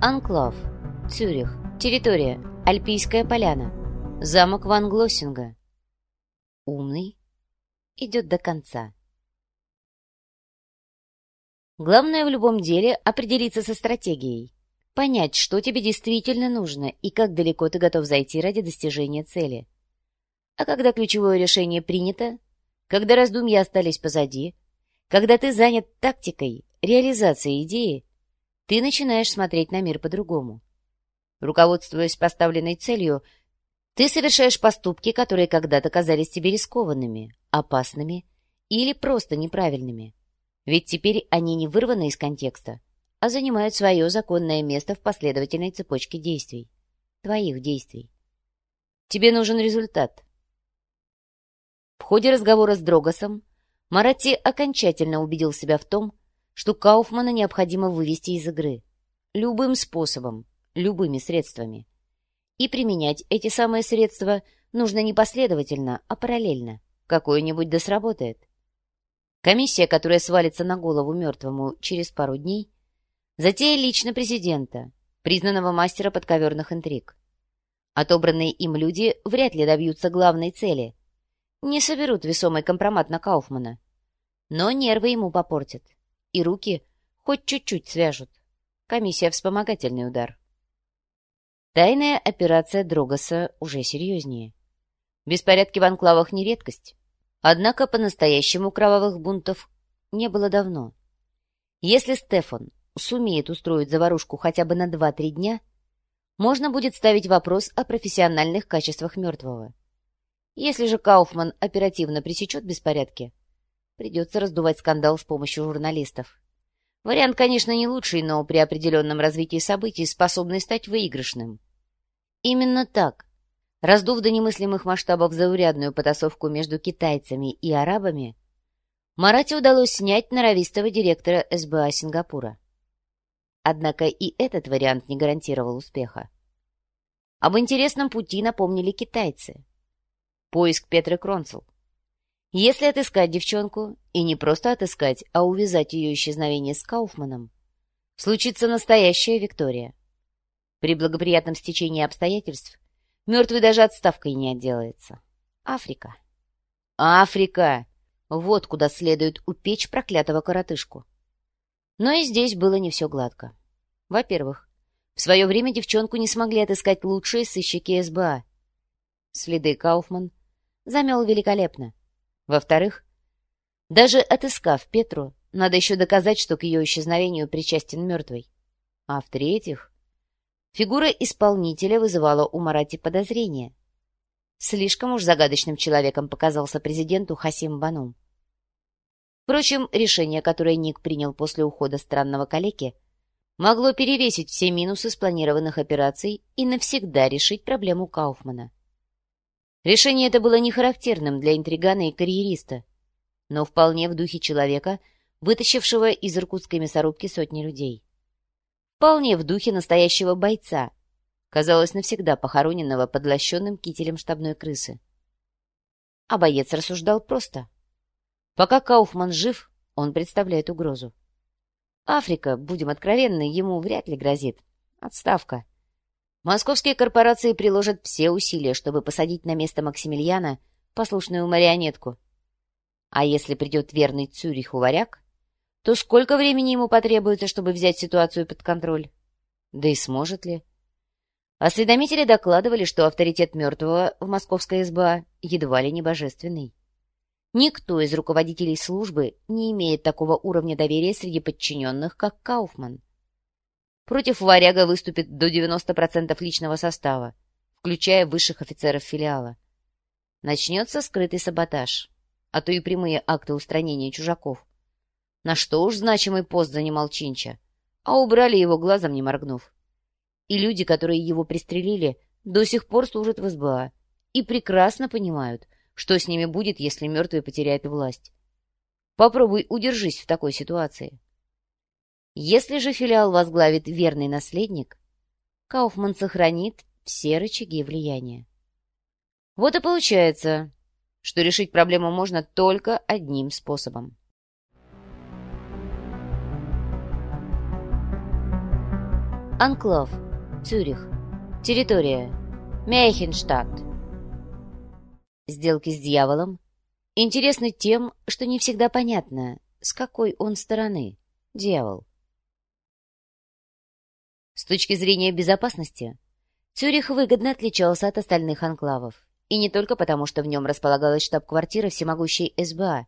Анклав. Цюрих. Территория. Альпийская поляна. Замок Ван Глоссинга. Умный. Идет до конца. Главное в любом деле определиться со стратегией. Понять, что тебе действительно нужно и как далеко ты готов зайти ради достижения цели. А когда ключевое решение принято, когда раздумья остались позади, когда ты занят тактикой, реализацией идеи, ты начинаешь смотреть на мир по-другому. Руководствуясь поставленной целью, ты совершаешь поступки, которые когда-то казались тебе рискованными, опасными или просто неправильными. Ведь теперь они не вырваны из контекста, а занимают свое законное место в последовательной цепочке действий. Твоих действий. Тебе нужен результат. В ходе разговора с Дрогосом Марати окончательно убедил себя в том, что Кауфмана необходимо вывести из игры. Любым способом, любыми средствами. И применять эти самые средства нужно не последовательно, а параллельно. Какое-нибудь да сработает. Комиссия, которая свалится на голову мертвому через пару дней, затея лично президента, признанного мастера подковерных интриг. Отобранные им люди вряд ли добьются главной цели. Не соберут весомый компромат на Кауфмана. Но нервы ему попортят. И руки хоть чуть-чуть свяжут. Комиссия — вспомогательный удар. Тайная операция Дрогоса уже серьезнее. Беспорядки в анклавах не редкость. Однако по-настоящему кровавых бунтов не было давно. Если Стефан сумеет устроить заварушку хотя бы на 2-3 дня, можно будет ставить вопрос о профессиональных качествах мертвого. Если же Кауфман оперативно пресечет беспорядки, придется раздувать скандал с помощью журналистов. Вариант, конечно, не лучший, но при определенном развитии событий способный стать выигрышным. Именно так Раздув до немыслимых масштабов заурядную потасовку между китайцами и арабами, Марате удалось снять норовистого директора СБА Сингапура. Однако и этот вариант не гарантировал успеха. Об интересном пути напомнили китайцы. Поиск Петры Кронцел. Если отыскать девчонку, и не просто отыскать, а увязать ее исчезновение с Кауфманом, случится настоящая Виктория. При благоприятном стечении обстоятельств Мертвый даже отставкой не отделается. Африка. Африка! Вот куда следует упечь проклятого коротышку. Но и здесь было не все гладко. Во-первых, в свое время девчонку не смогли отыскать лучшие сыщики СБА. Следы Кауфман замел великолепно. Во-вторых, даже отыскав Петру, надо еще доказать, что к ее исчезновению причастен мертвый. А в-третьих, Фигура исполнителя вызывала у Марати подозрения. Слишком уж загадочным человеком показался президенту Хасим Банум. Впрочем, решение, которое Ник принял после ухода странного калеки, могло перевесить все минусы спланированных операций и навсегда решить проблему Кауфмана. Решение это было не характерным для интригана и карьериста, но вполне в духе человека, вытащившего из иркутской мясорубки сотни людей. Вполне в духе настоящего бойца, казалось, навсегда похороненного под лощенным кителем штабной крысы. А боец рассуждал просто. Пока Кауфман жив, он представляет угрозу. Африка, будем откровенны, ему вряд ли грозит. Отставка. Московские корпорации приложат все усилия, чтобы посадить на место Максимилиана послушную марионетку. А если придет верный Цюриху варяг, то сколько времени ему потребуется, чтобы взять ситуацию под контроль? Да и сможет ли? Осведомители докладывали, что авторитет мертвого в московской СБА едва ли не божественный. Никто из руководителей службы не имеет такого уровня доверия среди подчиненных, как Кауфман. Против варяга выступит до 90% личного состава, включая высших офицеров филиала. Начнется скрытый саботаж, а то и прямые акты устранения чужаков. На что уж значимый пост занимал Чинча, а убрали его глазом не моргнув. И люди, которые его пристрелили, до сих пор служат в СБА и прекрасно понимают, что с ними будет, если мертвый потеряет власть. Попробуй удержись в такой ситуации. Если же филиал возглавит верный наследник, Кауфман сохранит все рычаги влияния. Вот и получается, что решить проблему можно только одним способом. Анклав. Цюрих. Территория. Мейхенштадт. Сделки с дьяволом интересны тем, что не всегда понятно, с какой он стороны, дьявол. С точки зрения безопасности, Цюрих выгодно отличался от остальных анклавов. И не только потому, что в нем располагалась штаб-квартира всемогущей СБА.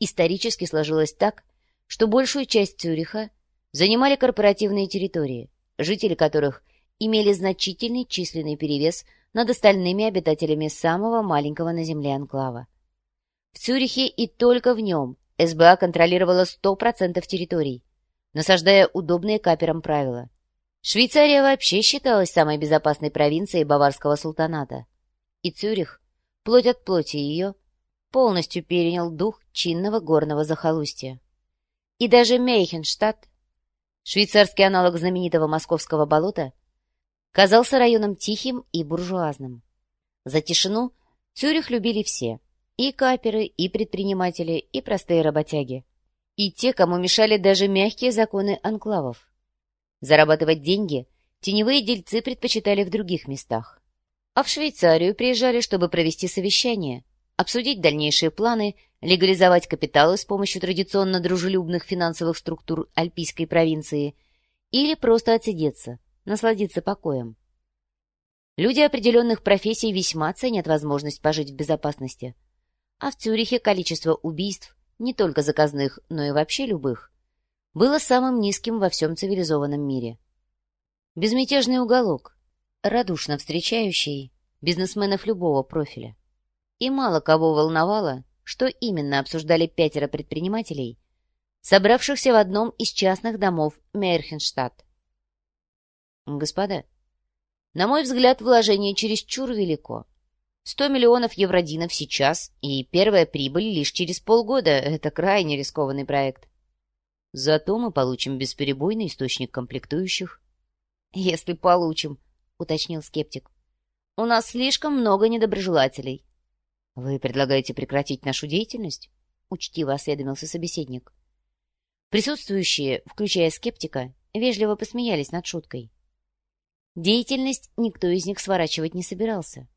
Исторически сложилось так, что большую часть Цюриха занимали корпоративные территории, жители которых имели значительный численный перевес над остальными обитателями самого маленького на Земле анклава. В Цюрихе и только в нем СБА контролировала 100% территорий, насаждая удобные каперам правила. Швейцария вообще считалась самой безопасной провинцией Баварского султаната и Цюрих, плоть от плоти ее, полностью перенял дух чинного горного захолустья. И даже Мейхенштадт, швейцарский аналог знаменитого московского болота, казался районом тихим и буржуазным. За тишину Цюрих любили все — и каперы, и предприниматели, и простые работяги. И те, кому мешали даже мягкие законы анклавов. Зарабатывать деньги теневые дельцы предпочитали в других местах а в Швейцарию приезжали, чтобы провести совещание, обсудить дальнейшие планы, легализовать капиталы с помощью традиционно дружелюбных финансовых структур Альпийской провинции или просто отсидеться, насладиться покоем. Люди определенных профессий весьма ценят возможность пожить в безопасности. А в Цюрихе количество убийств, не только заказных, но и вообще любых, было самым низким во всем цивилизованном мире. Безмятежный уголок, радушно встречающий бизнесменов любого профиля. И мало кого волновало, что именно обсуждали пятеро предпринимателей, собравшихся в одном из частных домов Мейрхенштадт. Господа, на мой взгляд, вложение чересчур велико. Сто миллионов евродинов сейчас, и первая прибыль лишь через полгода. Это крайне рискованный проект. Зато мы получим бесперебойный источник комплектующих. Если получим, — уточнил скептик. «У нас слишком много недоброжелателей». «Вы предлагаете прекратить нашу деятельность?» — учтиво осведомился собеседник. Присутствующие, включая скептика, вежливо посмеялись над шуткой. Деятельность никто из них сворачивать не собирался.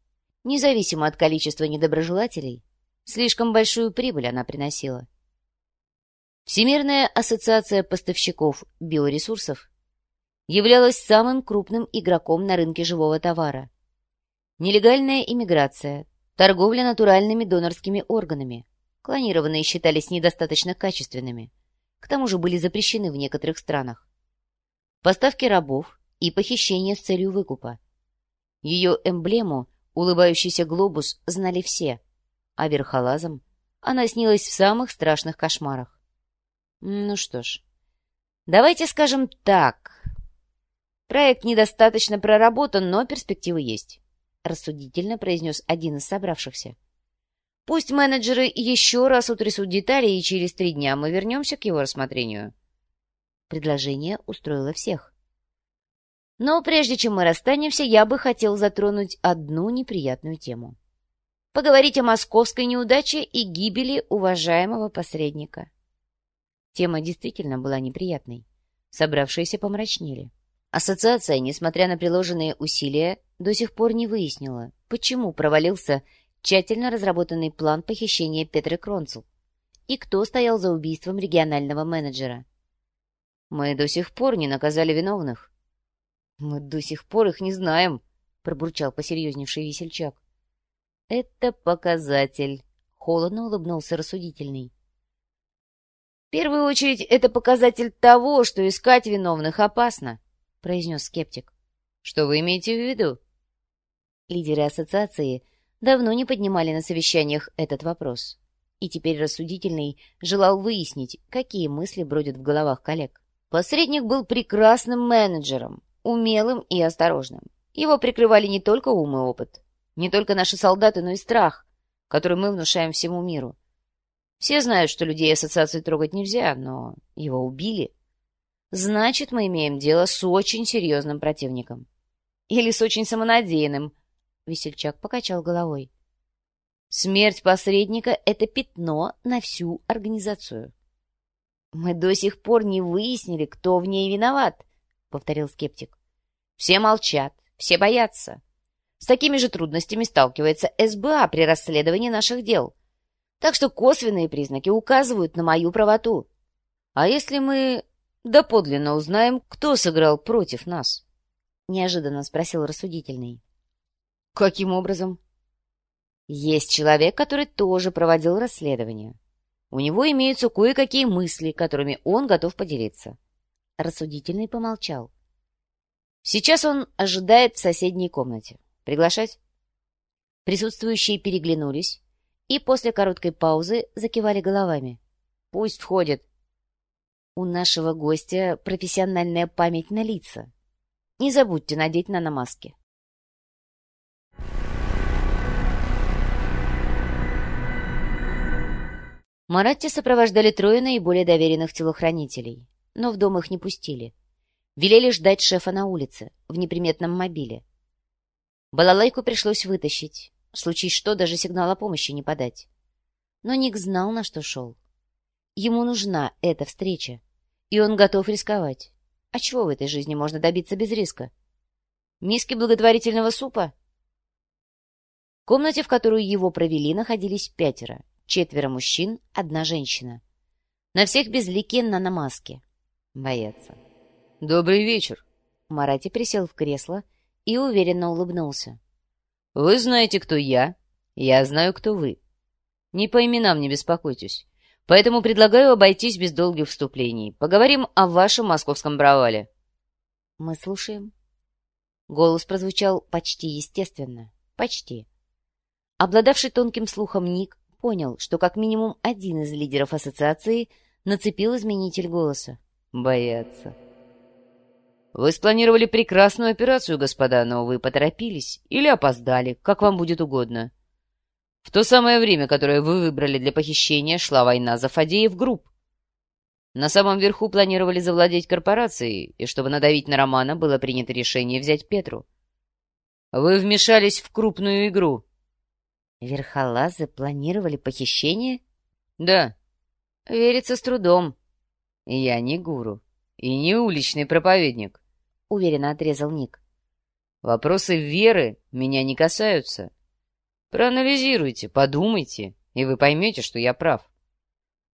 Независимо от количества недоброжелателей, слишком большую прибыль она приносила. Всемирная ассоциация поставщиков биоресурсов являлась самым крупным игроком на рынке живого товара. Нелегальная иммиграция, торговля натуральными донорскими органами, клонированные считались недостаточно качественными, к тому же были запрещены в некоторых странах. Поставки рабов и похищение с целью выкупа. Ее эмблему, улыбающийся глобус, знали все, а верхолазам она снилась в самых страшных кошмарах. Ну что ж, давайте скажем так, Проект недостаточно проработан, но перспективы есть, — рассудительно произнес один из собравшихся. Пусть менеджеры еще раз утрясут детали, и через три дня мы вернемся к его рассмотрению. Предложение устроило всех. Но прежде чем мы расстанемся, я бы хотел затронуть одну неприятную тему. Поговорить о московской неудаче и гибели уважаемого посредника. Тема действительно была неприятной. Собравшиеся помрачнели. Ассоциация, несмотря на приложенные усилия, до сих пор не выяснила, почему провалился тщательно разработанный план похищения Петры Кронцел и кто стоял за убийством регионального менеджера. «Мы до сих пор не наказали виновных». «Мы до сих пор их не знаем», — пробурчал посерьезневший весельчак. «Это показатель», — холодно улыбнулся рассудительный. «В первую очередь, это показатель того, что искать виновных опасно», — произнес скептик. «Что вы имеете в виду?» Лидеры ассоциации давно не поднимали на совещаниях этот вопрос. И теперь рассудительный желал выяснить, какие мысли бродят в головах коллег. Посредник был прекрасным менеджером, умелым и осторожным. Его прикрывали не только ум и опыт, не только наши солдаты, но и страх, который мы внушаем всему миру. Все знают, что людей ассоциации трогать нельзя, но его убили — Значит, мы имеем дело с очень серьезным противником. Или с очень самонадеянным. Весельчак покачал головой. Смерть посредника — это пятно на всю организацию. Мы до сих пор не выяснили, кто в ней виноват, — повторил скептик. «Все молчат, все боятся. С такими же трудностями сталкивается СБА при расследовании наших дел. Так что косвенные признаки указывают на мою правоту. А если мы доподлинно узнаем, кто сыграл против нас?» — неожиданно спросил рассудительный. «Каким образом?» «Есть человек, который тоже проводил расследование. У него имеются кое-какие мысли, которыми он готов поделиться». Рассудительный помолчал. «Сейчас он ожидает в соседней комнате. Приглашать?» Присутствующие переглянулись и после короткой паузы закивали головами. «Пусть входит», у нашего гостя профессиональная память на лица. Не забудьте надеть наномаски. Маратти сопровождали трое наиболее доверенных телохранителей, но в дом их не пустили. Велели ждать шефа на улице, в неприметном мобиле. Балалайку пришлось вытащить, случае что даже сигнала помощи не подать. Но Ник знал, на что шел. Ему нужна эта встреча. И он готов рисковать. А чего в этой жизни можно добиться без риска? Миски благотворительного супа? В комнате, в которую его провели, находились пятеро. Четверо мужчин, одна женщина. На всех безликие наномаски. Боятся. «Добрый вечер!» Марати присел в кресло и уверенно улыбнулся. «Вы знаете, кто я. Я знаю, кто вы. Не по именам не беспокойтесь. Поэтому предлагаю обойтись без долгих вступлений. Поговорим о вашем московском бравале. Мы слушаем. Голос прозвучал почти естественно. Почти. Обладавший тонким слухом Ник понял, что как минимум один из лидеров ассоциации нацепил изменитель голоса. Боятся. Вы спланировали прекрасную операцию, господа, но вы поторопились или опоздали, как вам будет угодно. В то самое время, которое вы выбрали для похищения, шла война за Фадеев групп. На самом верху планировали завладеть корпорацией, и чтобы надавить на Романа, было принято решение взять Петру. Вы вмешались в крупную игру. Верхолазы планировали похищение? Да. Верится с трудом. Я не гуру и не уличный проповедник, — уверенно отрезал Ник. Вопросы веры меня не касаются. Проанализируйте, подумайте, и вы поймете, что я прав.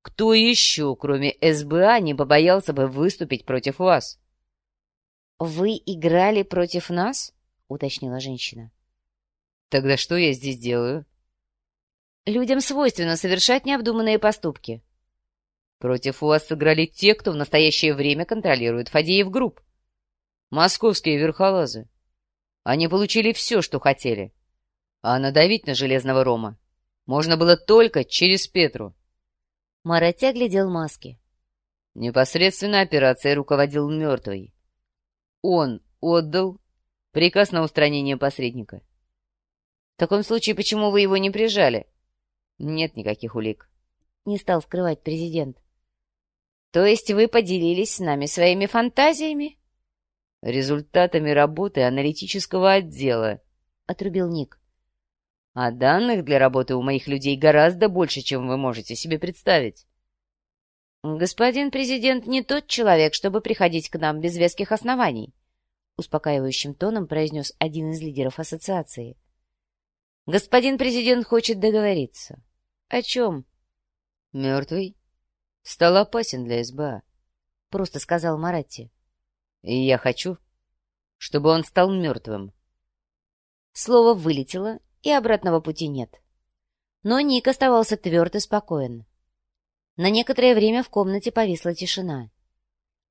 Кто еще, кроме СБА, не побоялся бы выступить против вас? — Вы играли против нас? — уточнила женщина. — Тогда что я здесь делаю? — Людям свойственно совершать необдуманные поступки. — Против вас сыграли те, кто в настоящее время контролирует Фадеев групп. Московские верхолазы. Они получили все, что хотели. — а надавить на Железного Рома можно было только через Петру. Марати оглядел маски. Непосредственно операцией руководил мертвый. Он отдал приказ на устранение посредника. В таком случае, почему вы его не прижали? Нет никаких улик. Не стал скрывать президент. То есть вы поделились с нами своими фантазиями? Результатами работы аналитического отдела, — отрубил Ник. А данных для работы у моих людей гораздо больше, чем вы можете себе представить. «Господин президент не тот человек, чтобы приходить к нам без веских оснований», успокаивающим тоном произнес один из лидеров ассоциации. «Господин президент хочет договориться. О чем?» «Мертвый стал опасен для СБА», — просто сказал Маратти. «И я хочу, чтобы он стал мертвым». Слово вылетело, и обратного пути нет. Но Ник оставался тверд и спокоен. На некоторое время в комнате повисла тишина.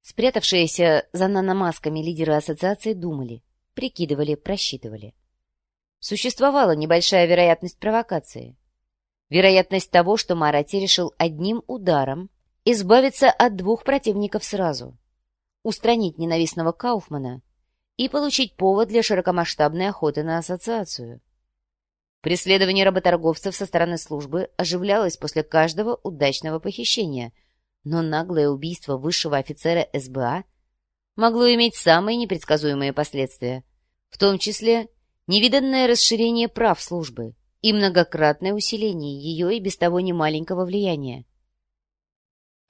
Спрятавшиеся за наномасками лидеры ассоциации думали, прикидывали, просчитывали. Существовала небольшая вероятность провокации. Вероятность того, что Марати решил одним ударом избавиться от двух противников сразу, устранить ненавистного Кауфмана и получить повод для широкомасштабной охоты на ассоциацию. Преследование работорговцев со стороны службы оживлялось после каждого удачного похищения, но наглое убийство высшего офицера СБА могло иметь самые непредсказуемые последствия, в том числе невиданное расширение прав службы и многократное усиление ее и без того немаленького влияния.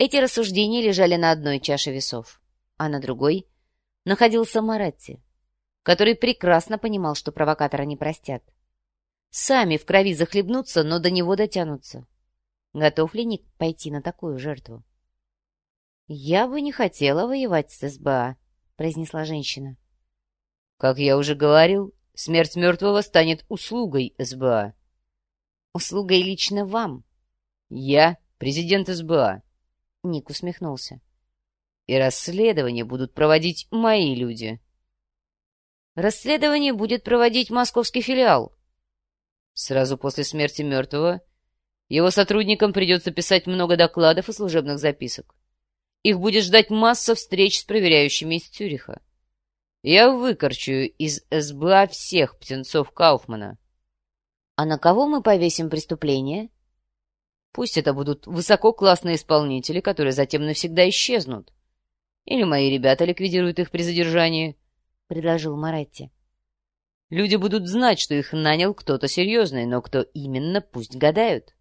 Эти рассуждения лежали на одной чаше весов, а на другой находился Маратти, который прекрасно понимал, что провокатора не простят. Сами в крови захлебнутся, но до него дотянутся. Готов ли Ник пойти на такую жертву? «Я бы не хотела воевать с СБА», — произнесла женщина. «Как я уже говорил, смерть мертвого станет услугой СБА». «Услугой лично вам». «Я президент СБА». Ник усмехнулся. «И расследование будут проводить мои люди». «Расследование будет проводить московский филиал». Сразу после смерти мертвого его сотрудникам придется писать много докладов и служебных записок. Их будет ждать масса встреч с проверяющими из Цюриха. Я выкорчу из СБА всех птенцов Кауфмана. А на кого мы повесим преступление? Пусть это будут высококлассные исполнители, которые затем навсегда исчезнут. Или мои ребята ликвидируют их при задержании, — предложил Моретти. Люди будут знать, что их нанял кто-то серьезный, но кто именно, пусть гадают.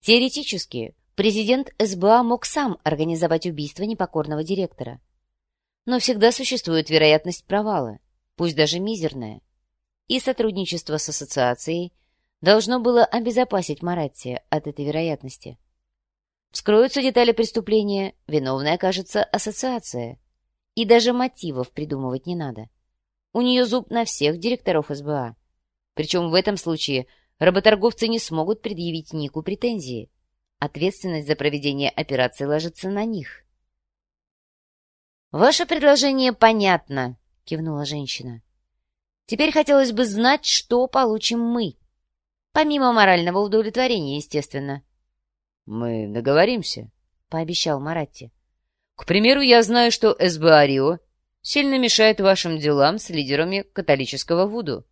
Теоретически, президент СБА мог сам организовать убийство непокорного директора. Но всегда существует вероятность провала, пусть даже мизерная. И сотрудничество с ассоциацией должно было обезопасить Маратти от этой вероятности. Вскроются детали преступления, виновной окажется ассоциация. И даже мотивов придумывать не надо. У нее зуб на всех директоров СБА. Причем в этом случае работорговцы не смогут предъявить Нику претензии. Ответственность за проведение операции ложится на них. «Ваше предложение понятно», — кивнула женщина. «Теперь хотелось бы знать, что получим мы. Помимо морального удовлетворения, естественно». «Мы договоримся», — пообещал Маратти. «К примеру, я знаю, что СБА Рио сильно мешает вашим делам с лидерами католического Вуду.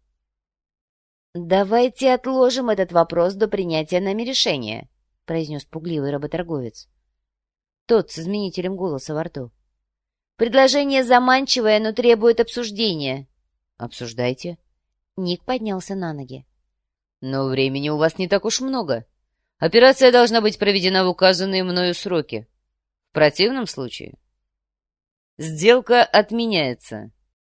«Давайте отложим этот вопрос до принятия нами решения», — произнес пугливый работорговец. Тот с изменителем голоса во рту. «Предложение заманчивое, но требует обсуждения». «Обсуждайте». Ник поднялся на ноги. «Но времени у вас не так уж много. Операция должна быть проведена в указанные мною сроки. В противном случае Сделка отменяется.